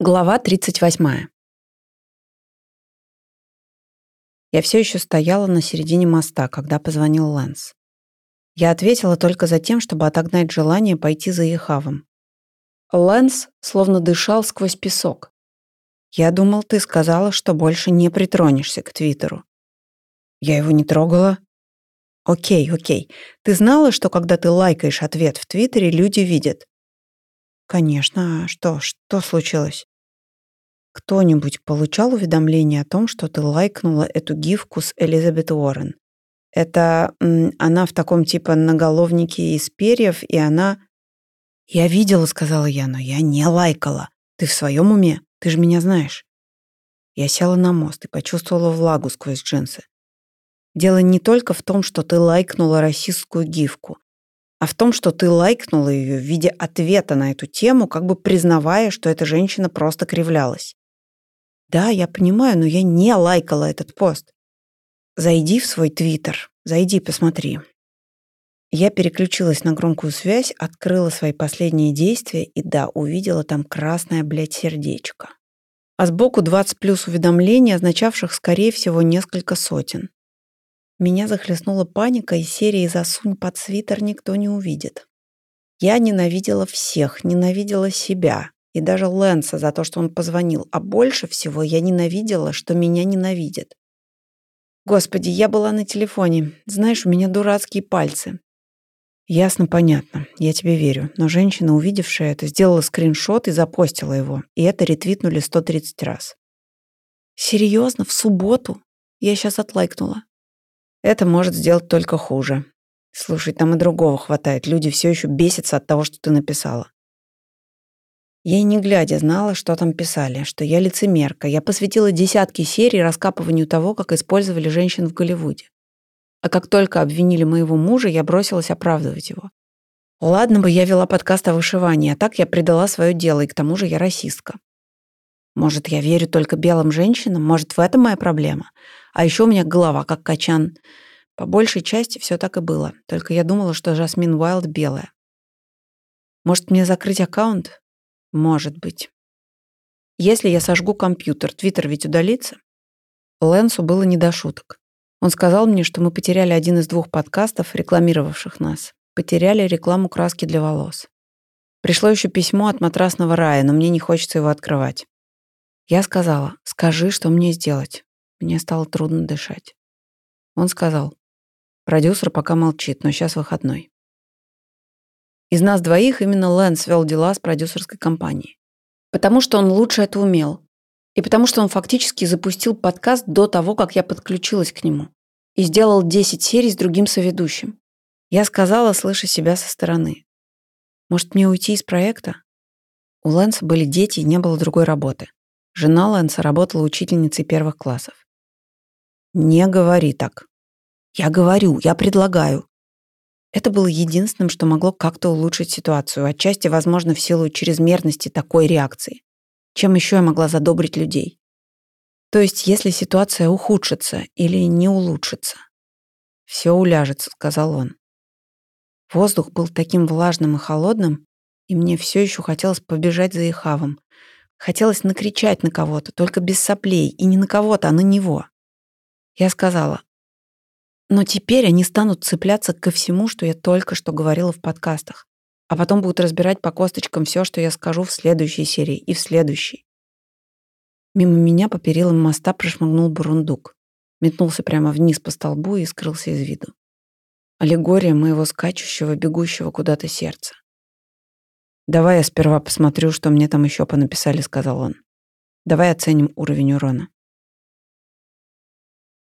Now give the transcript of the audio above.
Глава 38. Я все еще стояла на середине моста, когда позвонил Лэнс. Я ответила только за тем, чтобы отогнать желание пойти за Ехавом. Лэнс словно дышал сквозь песок. «Я думал, ты сказала, что больше не притронешься к Твиттеру». «Я его не трогала». «Окей, окей. Ты знала, что когда ты лайкаешь ответ в Твиттере, люди видят?» «Конечно. А что? Что случилось?» «Кто-нибудь получал уведомление о том, что ты лайкнула эту гифку с Элизабет Уоррен? Это она в таком типа наголовнике из перьев, и она...» «Я видела», — сказала я, — «но я не лайкала. Ты в своем уме? Ты же меня знаешь». Я села на мост и почувствовала влагу сквозь джинсы. Дело не только в том, что ты лайкнула расистскую гифку а в том, что ты лайкнула ее в виде ответа на эту тему, как бы признавая, что эта женщина просто кривлялась. Да, я понимаю, но я не лайкала этот пост. Зайди в свой твиттер, зайди, посмотри. Я переключилась на громкую связь, открыла свои последние действия и, да, увидела там красное, блядь, сердечко. А сбоку 20 плюс уведомлений, означавших, скорее всего, несколько сотен. Меня захлестнула паника, и серии «Засунь под свитер» никто не увидит. Я ненавидела всех, ненавидела себя и даже Лэнса за то, что он позвонил, а больше всего я ненавидела, что меня ненавидят. Господи, я была на телефоне. Знаешь, у меня дурацкие пальцы. Ясно, понятно. Я тебе верю. Но женщина, увидевшая это, сделала скриншот и запостила его. И это ретвитнули 130 раз. Серьезно? В субботу? Я сейчас отлайкнула. Это может сделать только хуже. Слушай, там и другого хватает. Люди все еще бесятся от того, что ты написала. Я не глядя знала, что там писали, что я лицемерка. Я посвятила десятки серий раскапыванию того, как использовали женщин в Голливуде. А как только обвинили моего мужа, я бросилась оправдывать его. Ладно бы я вела подкаст о вышивании, а так я предала свое дело, и к тому же я расистка. Может, я верю только белым женщинам? Может, в этом моя проблема? А еще у меня голова как качан. По большей части все так и было. Только я думала, что Жасмин Уайлд белая. Может, мне закрыть аккаунт? Может быть. Если я сожгу компьютер, Твиттер ведь удалится? Лэнсу было не до шуток. Он сказал мне, что мы потеряли один из двух подкастов, рекламировавших нас. Потеряли рекламу краски для волос. Пришло еще письмо от матрасного рая, но мне не хочется его открывать. Я сказала, скажи, что мне сделать. Мне стало трудно дышать. Он сказал, продюсер пока молчит, но сейчас выходной. Из нас двоих именно Лэнс вел дела с продюсерской компанией. Потому что он лучше это умел. И потому что он фактически запустил подкаст до того, как я подключилась к нему. И сделал 10 серий с другим соведущим. Я сказала, слыша себя со стороны. Может, мне уйти из проекта? У Лэнса были дети и не было другой работы. Жена Лэнса работала учительницей первых классов. «Не говори так». «Я говорю, я предлагаю». Это было единственным, что могло как-то улучшить ситуацию, отчасти, возможно, в силу чрезмерности такой реакции. Чем еще я могла задобрить людей? То есть, если ситуация ухудшится или не улучшится? «Все уляжется», — сказал он. Воздух был таким влажным и холодным, и мне все еще хотелось побежать за Ихавом, Хотелось накричать на кого-то, только без соплей, и не на кого-то, а на него. Я сказала, но теперь они станут цепляться ко всему, что я только что говорила в подкастах, а потом будут разбирать по косточкам все, что я скажу в следующей серии и в следующей. Мимо меня по перилам моста прошмыгнул бурундук, метнулся прямо вниз по столбу и скрылся из виду. Аллегория моего скачущего, бегущего куда-то сердца. «Давай я сперва посмотрю, что мне там еще понаписали», — сказал он. «Давай оценим уровень урона».